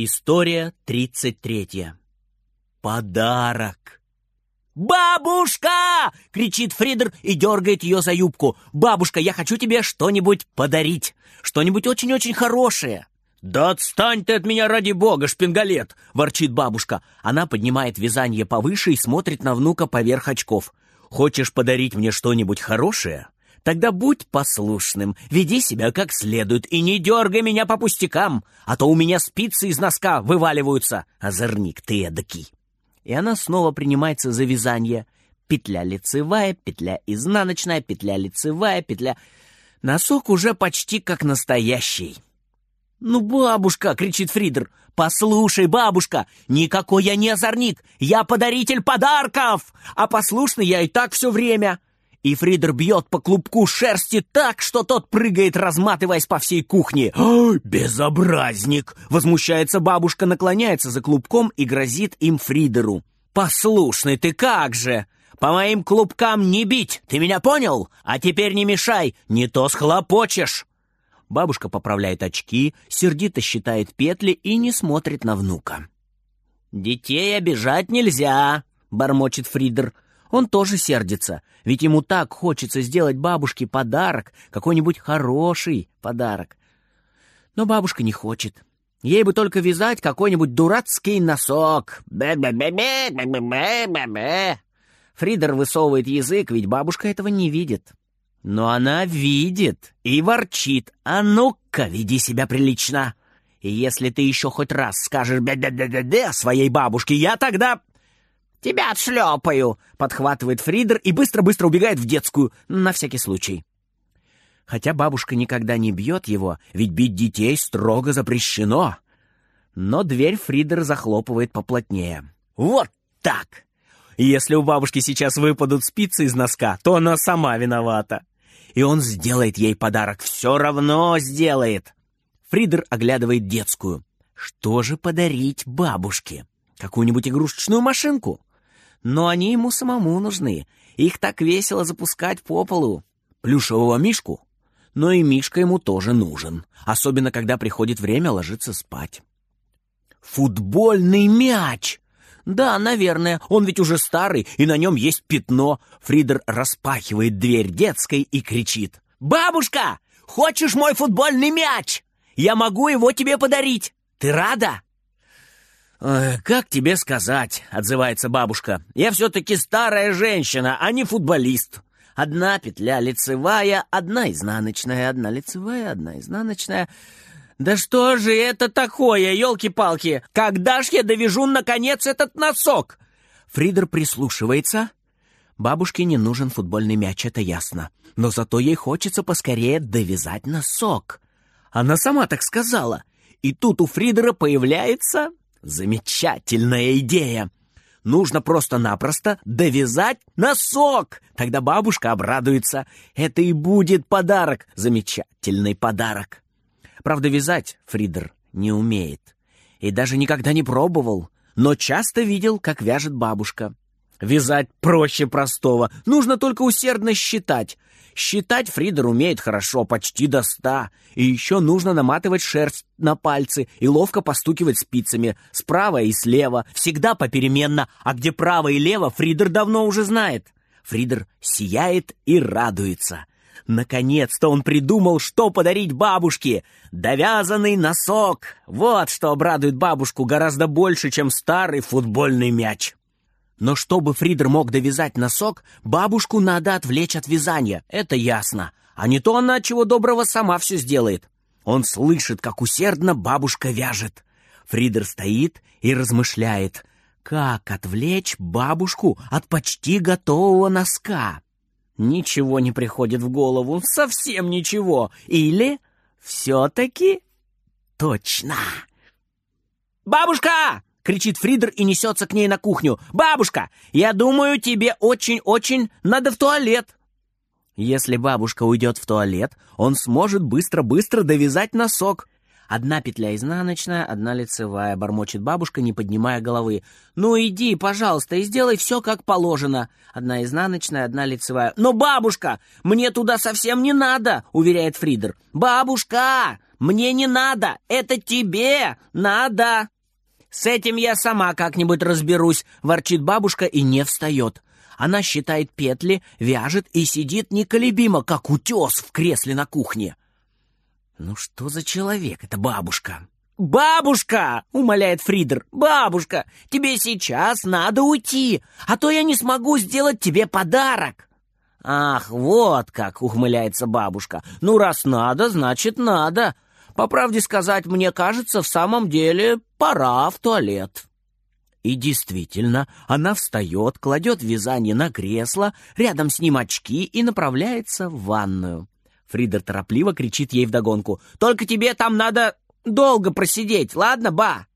История тридцать третья. Подарок. «Бабушка!» — кричит Фридер и дергает ее за юбку. «Бабушка, я хочу тебе что-нибудь подарить. Что-нибудь очень-очень хорошее». «Да отстань ты от меня ради бога, шпингалет!» — ворчит бабушка. Она поднимает вязание повыше и смотрит на внука поверх очков. «Хочешь подарить мне что-нибудь хорошее? Тогда будь послушным, веди себя как следует и не дергай меня по пустякам, а то у меня спицы из носка вываливаются. Озорник ты эдакий. И она снова принимается за вязание. Петля лицевая, петля изнаночная, петля лицевая, петля... Носок уже почти как настоящий. «Ну, бабушка!» — кричит Фридер. «Послушай, бабушка, никакой я не озорник, я подаритель подарков, а послушный я и так все время и Фридер бьет по клубку шерсти так, что тот прыгает, разматываясь по всей кухне. «Безобразник!» — возмущается бабушка, наклоняется за клубком и грозит им Фридеру. «Послушный ты как же! По моим клубкам не бить, ты меня понял? А теперь не мешай, не то схлопочешь!» Бабушка поправляет очки, сердито считает петли и не смотрит на внука. «Детей обижать нельзя!» — бормочет Фридер. Он тоже сердится, ведь ему так хочется сделать бабушке подарок, какой-нибудь хороший подарок. Но бабушка не хочет. Ей бы только вязать какой-нибудь дурацкий носок. Фридер высовывает язык, ведь бабушка этого не видит. Но она видит и ворчит. «А ну-ка, веди себя прилично!» И если ты еще хоть раз скажешь «бе-бе-бе-бе-бе» своей бабушке, я тогда... «Тебя отшлепаю!» — подхватывает Фридер и быстро-быстро убегает в детскую, на всякий случай. Хотя бабушка никогда не бьет его, ведь бить детей строго запрещено. Но дверь Фридер захлопывает поплотнее. «Вот так!» Если у бабушки сейчас выпадут спицы из носка, то она сама виновата. И он сделает ей подарок, все равно сделает. Фридер оглядывает детскую. Что же подарить бабушке? Какую-нибудь игрушечную машинку? Но они ему самому нужны. Их так весело запускать по полу. Плюшевого мишку? Но и мишка ему тоже нужен, особенно когда приходит время ложиться спать. Футбольный мяч! Да, наверное, он ведь уже старый, и на нем есть пятно. Фридер распахивает дверь детской и кричит. «Бабушка, хочешь мой футбольный мяч? Я могу его тебе подарить. Ты рада?» «Как тебе сказать?» — отзывается бабушка. «Я все-таки старая женщина, а не футболист. Одна петля лицевая, одна изнаночная, одна лицевая, одна изнаночная. Да что же это такое, елки-палки? Когда ж я довяжу, наконец, этот носок?» Фридер прислушивается. Бабушке не нужен футбольный мяч, это ясно. Но зато ей хочется поскорее довязать носок. Она сама так сказала. И тут у Фридера появляется Замечательная идея! Нужно просто-напросто довязать носок. Тогда бабушка обрадуется. Это и будет подарок. Замечательный подарок. Правда, вязать Фридер не умеет. И даже никогда не пробовал. Но часто видел, как вяжет бабушка. Вязать проще простого. Нужно только усердно считать. Считать Фридер умеет хорошо, почти до ста. И еще нужно наматывать шерсть на пальцы и ловко постукивать спицами справа и слева, всегда попеременно, а где право и лево Фридер давно уже знает. Фридер сияет и радуется. Наконец-то он придумал, что подарить бабушке. Довязанный носок. Вот что обрадует бабушку гораздо больше, чем старый футбольный мяч. Но чтобы Фридер мог довязать носок, бабушку надо отвлечь от вязания, это ясно. А не то она чего доброго сама все сделает. Он слышит, как усердно бабушка вяжет. Фридер стоит и размышляет, как отвлечь бабушку от почти готового носка. Ничего не приходит в голову, совсем ничего. Или все-таки точно. «Бабушка!» Кричит Фридер и несется к ней на кухню. «Бабушка, я думаю, тебе очень-очень надо в туалет!» Если бабушка уйдет в туалет, он сможет быстро-быстро довязать носок. Одна петля изнаночная, одна лицевая, бормочет бабушка, не поднимая головы. «Ну иди, пожалуйста, и сделай все как положено. Одна изнаночная, одна лицевая». «Но, бабушка, мне туда совсем не надо!» — уверяет Фридер. «Бабушка! Мне не надо! Это тебе надо!» «С этим я сама как-нибудь разберусь», — ворчит бабушка и не встает. Она считает петли, вяжет и сидит неколебимо, как утес в кресле на кухне. «Ну что за человек эта бабушка?» «Бабушка!» — умоляет Фридер. «Бабушка, тебе сейчас надо уйти, а то я не смогу сделать тебе подарок!» «Ах, вот как!» — ухмыляется бабушка. «Ну, раз надо, значит, надо. По правде сказать, мне кажется, в самом деле пора в туалет». И действительно, она встает, кладет вязание на кресло, рядом с ним очки и направляется в ванную. Фридер торопливо кричит ей вдогонку. «Только тебе там надо долго просидеть, ладно, ба?»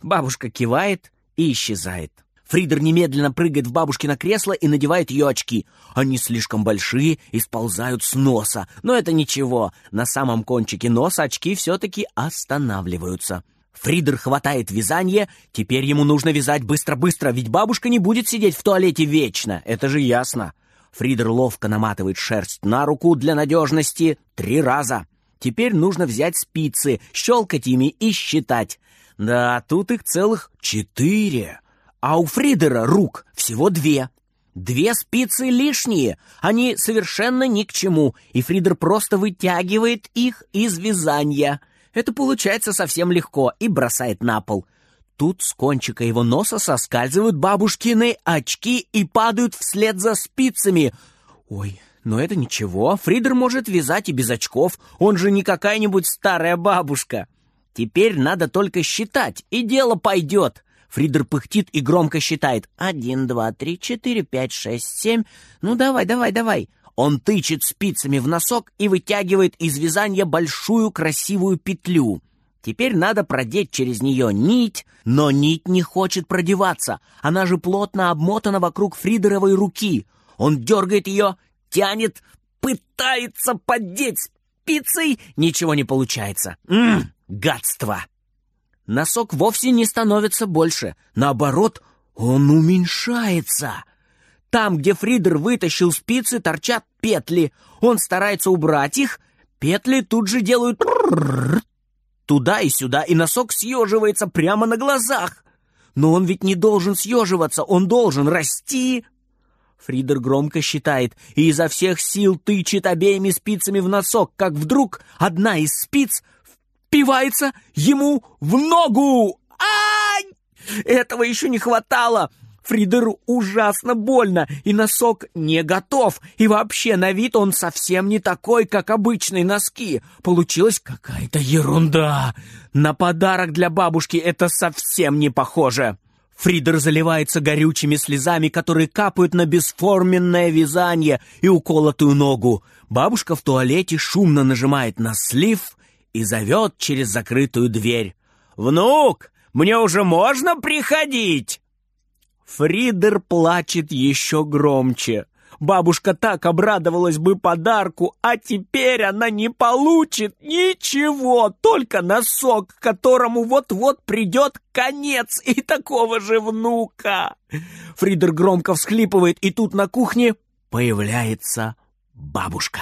Бабушка кивает и исчезает. Фридер немедленно прыгает в бабушкино кресло и надевает ее очки. Они слишком большие и сползают с носа. Но это ничего. На самом кончике носа очки все-таки останавливаются. Фридер хватает вязание. Теперь ему нужно вязать быстро-быстро, ведь бабушка не будет сидеть в туалете вечно. Это же ясно. Фридер ловко наматывает шерсть на руку для надежности три раза. Теперь нужно взять спицы, щелкать ими и считать. Да, тут их целых четыре. А у Фридера рук всего две. Две спицы лишние, они совершенно ни к чему, и Фридер просто вытягивает их из вязания. Это получается совсем легко и бросает на пол. Тут с кончика его носа соскальзывают бабушкины очки и падают вслед за спицами. Ой, но это ничего, Фридер может вязать и без очков, он же не какая-нибудь старая бабушка. Теперь надо только считать, и дело пойдет. Фридер пыхтит и громко считает. Один, два, три, четыре, пять, шесть, семь. Ну давай, давай, давай. Он тычет спицами в носок и вытягивает из вязания большую красивую петлю. Теперь надо продеть через нее нить, но нить не хочет продеваться. Она же плотно обмотана вокруг Фридеровой руки. Он дергает ее, тянет, пытается поддеть спицей. Ничего не получается. Ммм, гадство! Носок вовсе не становится больше. Наоборот, он уменьшается. Там, где Фридер вытащил спицы, торчат петли. Он старается убрать их. Петли тут же делают туда и сюда, и носок съеживается прямо на глазах. Но он ведь не должен съеживаться, он должен расти. Фридер громко считает и изо всех сил тычет обеими спицами в носок, как вдруг одна из спиц впивается ему в ногу. Ай! Этого еще не хватало. Фридеру ужасно больно, и носок не готов. И вообще, на вид он совсем не такой, как обычные носки. Получилась какая-то ерунда. На подарок для бабушки это совсем не похоже. Фридер заливается горючими слезами, которые капают на бесформенное вязание и уколотую ногу. Бабушка в туалете шумно нажимает на слив и зовет через закрытую дверь. «Внук, мне уже можно приходить?» Фридер плачет еще громче. Бабушка так обрадовалась бы подарку, а теперь она не получит ничего, только носок, которому вот-вот придет конец и такого же внука. Фридер громко всхлипывает, и тут на кухне появляется бабушка.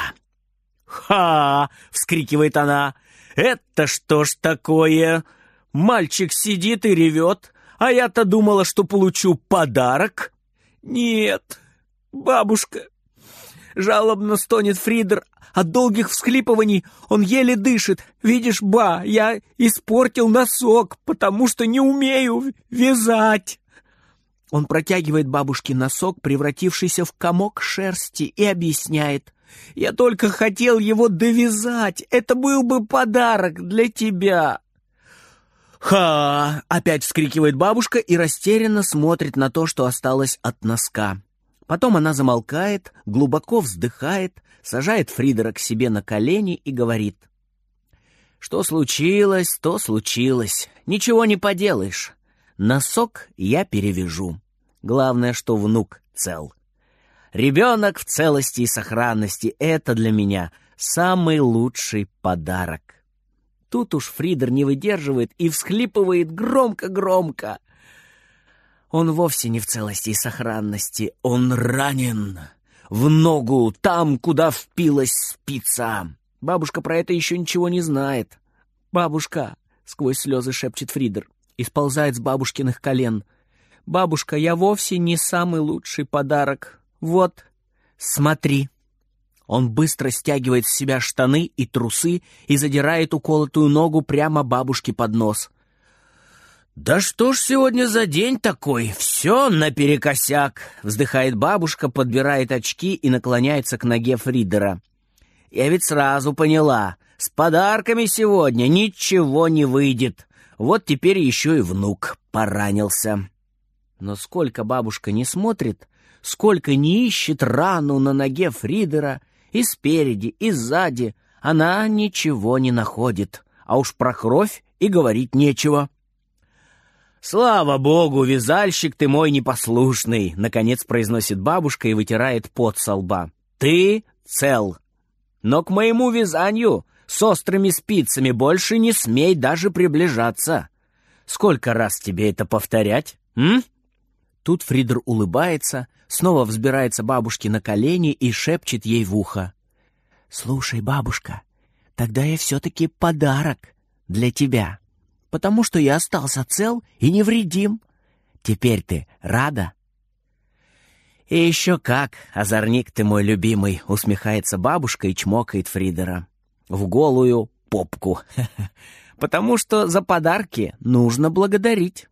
«Ха!» — вскрикивает она. «Это что ж такое? Мальчик сидит и ревет, а я-то думала, что получу подарок. Нет, бабушка. Жалобно стонет Фридер. От долгих всхлипываний он еле дышит. Видишь, ба, я испортил носок, потому что не умею вязать. Он протягивает бабушке носок, превратившийся в комок шерсти, и объясняет. «Я только хотел его довязать. Это был бы подарок для тебя». «Ха!» — опять вскрикивает бабушка и растерянно смотрит на то, что осталось от носка. Потом она замолкает, глубоко вздыхает, сажает Фридера к себе на колени и говорит. «Что случилось, то случилось. Ничего не поделаешь. Носок я перевяжу. Главное, что внук цел. Ребенок в целости и сохранности — это для меня самый лучший подарок». Тут уж Фридер не выдерживает и всхлипывает громко-громко. Он вовсе не в целости и сохранности, он ранен. В ногу, там, куда впилась спица. Бабушка про это еще ничего не знает. «Бабушка!» — сквозь слезы шепчет Фридер и сползает с бабушкиных колен. «Бабушка, я вовсе не самый лучший подарок. Вот, смотри!» Он быстро стягивает с себя штаны и трусы и задирает уколотую ногу прямо бабушке под нос. «Да что ж сегодня за день такой? Все наперекосяк!» Вздыхает бабушка, подбирает очки и наклоняется к ноге Фридера. «Я ведь сразу поняла, с подарками сегодня ничего не выйдет. Вот теперь еще и внук поранился». Но сколько бабушка не смотрит, сколько не ищет рану на ноге Фридера, и спереди, и сзади, она ничего не находит, а уж про кровь и говорить нечего. «Слава богу, вязальщик ты мой непослушный!» — наконец произносит бабушка и вытирает пот со лба. «Ты цел! Но к моему вязанию с острыми спицами больше не смей даже приближаться! Сколько раз тебе это повторять, м?» Тут Фридер улыбается, снова взбирается бабушке на колени и шепчет ей в ухо. «Слушай, бабушка, тогда я все-таки подарок для тебя» потому что я остался цел и невредим. Теперь ты рада?» «И еще как, озорник ты мой любимый!» — усмехается бабушка и чмокает Фридера. В голую попку. «Потому что за подарки нужно благодарить».